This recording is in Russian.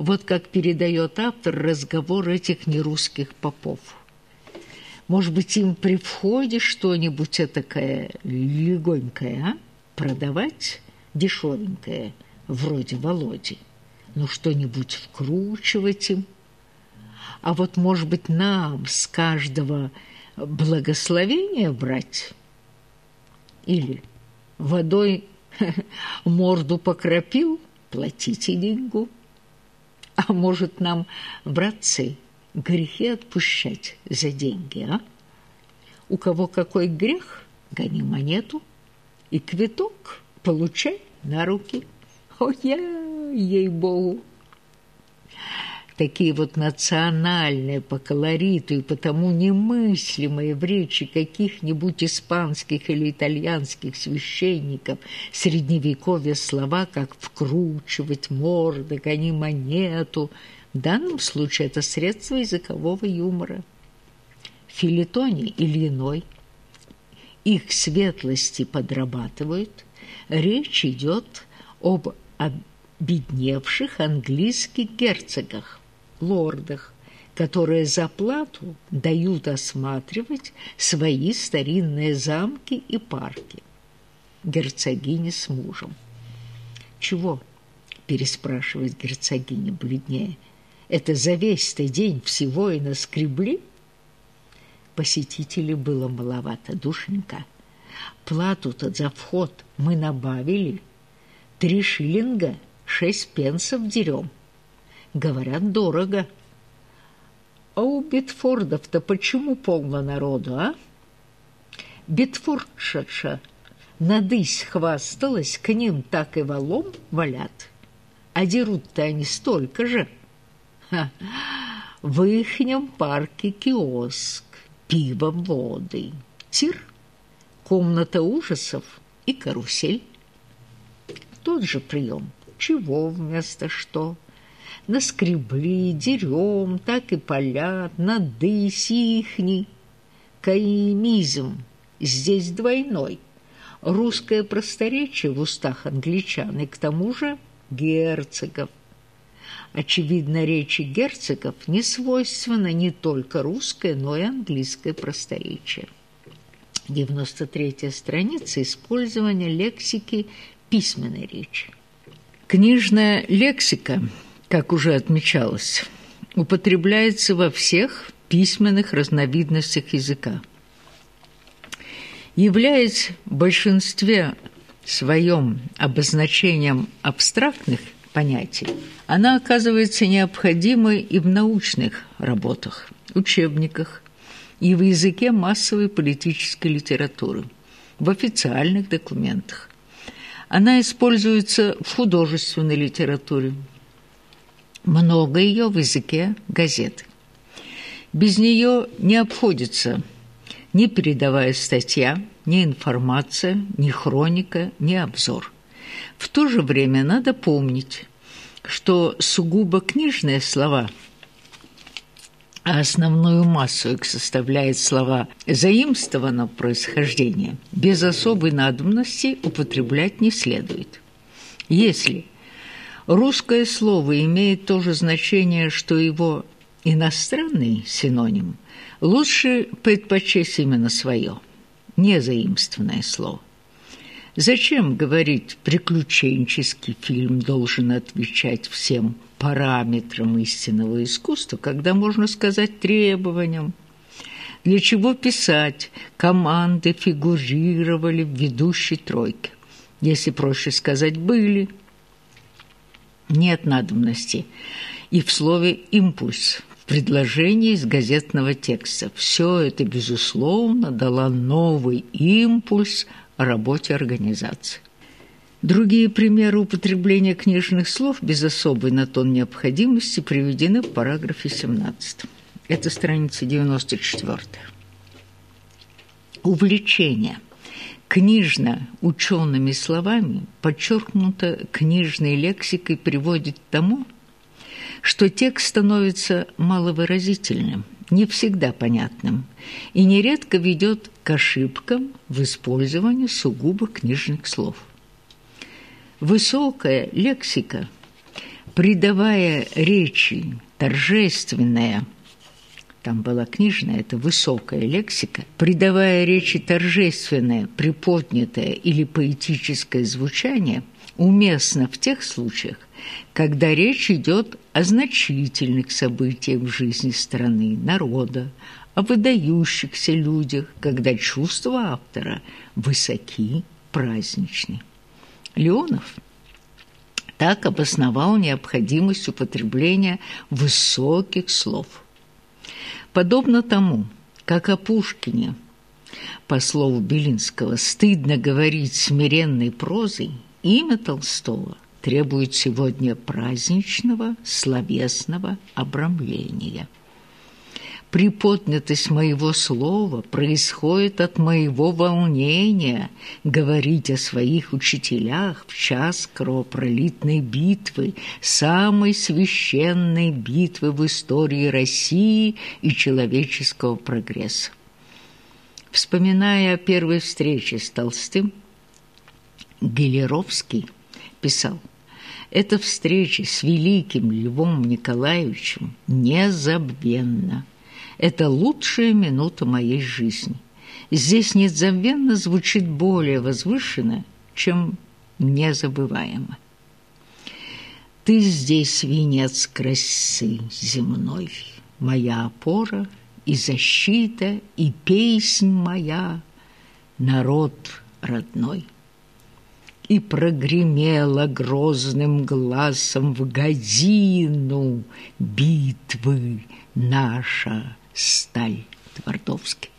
Вот как передает автор разговор этих нерусских попов. Может быть, им при входе что-нибудь такое легонькое, а? Продавать дешевенькое, вроде Володи. Ну, что-нибудь вкручивать им. А вот, может быть, нам с каждого благословения брать? Или водой морду покропил, платите деньгу. А может, нам, братцы, грехи отпущать за деньги, а? У кого какой грех, гони монету, и квиток получай на руки. О, я, ей-богу! Такие вот национальные по колориту и потому немыслимые в речи каких-нибудь испанских или итальянских священников средневековья слова, как «вкручивать морды», «гони монету». В данном случае это средство языкового юмора. Филитоне или иной их светлости подрабатывают, речь идет об обедневших английских герцогах, лордах, которые за плату дают осматривать свои старинные замки и парки. Герцогиня с мужем. «Чего?» – переспрашивает герцогиня бледнее. «Это за весь-то день всего и наскребли?» Посетителей было маловато, душенька. Плату-то за вход мы набавили. Три шиллинга, шесть пенсов дерем. Говорят, дорого. А у Битфордов-то почему полно народу, а? Битфордшаша надысь хвасталась, к ним так и валом валят. А дерут-то они столько же. Ха. В ихнем парке киоск, пиво, воды, тир, комната ужасов и карусель. Тот же прием. Чего вместо что? Наскребли, дерем, так и полят, надысь ихний. Каимизм здесь двойной. Русское просторечие в устах англичан и к тому же герцогов. Очевидно, речи герцогов не свойственно не только русское, но и английское просторечие. 93 страница использования лексики письменной речи. Книжная лексика – как уже отмечалось, употребляется во всех письменных разновидностях языка. Являясь в большинстве своем обозначением абстрактных понятий, она оказывается необходимой и в научных работах, учебниках, и в языке массовой политической литературы, в официальных документах. Она используется в художественной литературе, много ее в языке газеты. Без нее не обходится ни передовая статья, ни информация, ни хроника, ни обзор. В то же время надо помнить, что сугубо книжные слова, а основную массу их составляет слова заимствованного происхождения, без особой надобности употреблять не следует. Если Русское слово имеет то же значение, что его иностранный синоним. Лучше предпочесть именно свое, не заимствованное слово. Зачем говорить «приключенческий фильм должен отвечать всем параметрам истинного искусства», когда можно сказать требованиям? Для чего писать «команды фигурировали в ведущей тройке»? Если проще сказать «были», нет надобности. И в слове «импульс» в предложении из газетного текста. Все это, безусловно, дало новый импульс работе организации. Другие примеры употребления книжных слов без особой на тон необходимости приведены в параграфе 17. Это страница 94. Увлечение – книжно-учеными словами, подчеркнуто книжной лексикой, приводит к тому, что текст становится маловыразительным, не всегда понятным и нередко ведет к ошибкам в использовании сугубо книжных слов. Высокая лексика Придавая речи торжественное, там была книжная, это высокая лексика, придавая речи торжественное, приподнятое или поэтическое звучание, уместно в тех случаях, когда речь идет о значительных событиях в жизни страны, народа, о выдающихся людях, когда чувства автора высоки, праздничны. Леонов так обосновал необходимость употребления высоких слов. Подобно тому, как о Пушкине, по слову Белинского, стыдно говорить смиренной прозой, имя Толстого требует сегодня праздничного словесного обрамления – Приподнятость моего слова происходит от моего волнения говорить о своих учителях в час кровопролитной битвы, самой священной битвы в истории России и человеческого прогресса. Вспоминая о первой встрече с Толстым, Гелеровский писал, «Эта встреча с великим Львом Николаевичем незабвенна». Это лучшая минута моей жизни. Здесь незабвенно звучит более возвышенно, чем незабываемо. Ты здесь венец красы земной, моя опора и защита, и песнь моя, народ родной. И прогремела грозным глазом в годину битвы наша сталь Твардовский.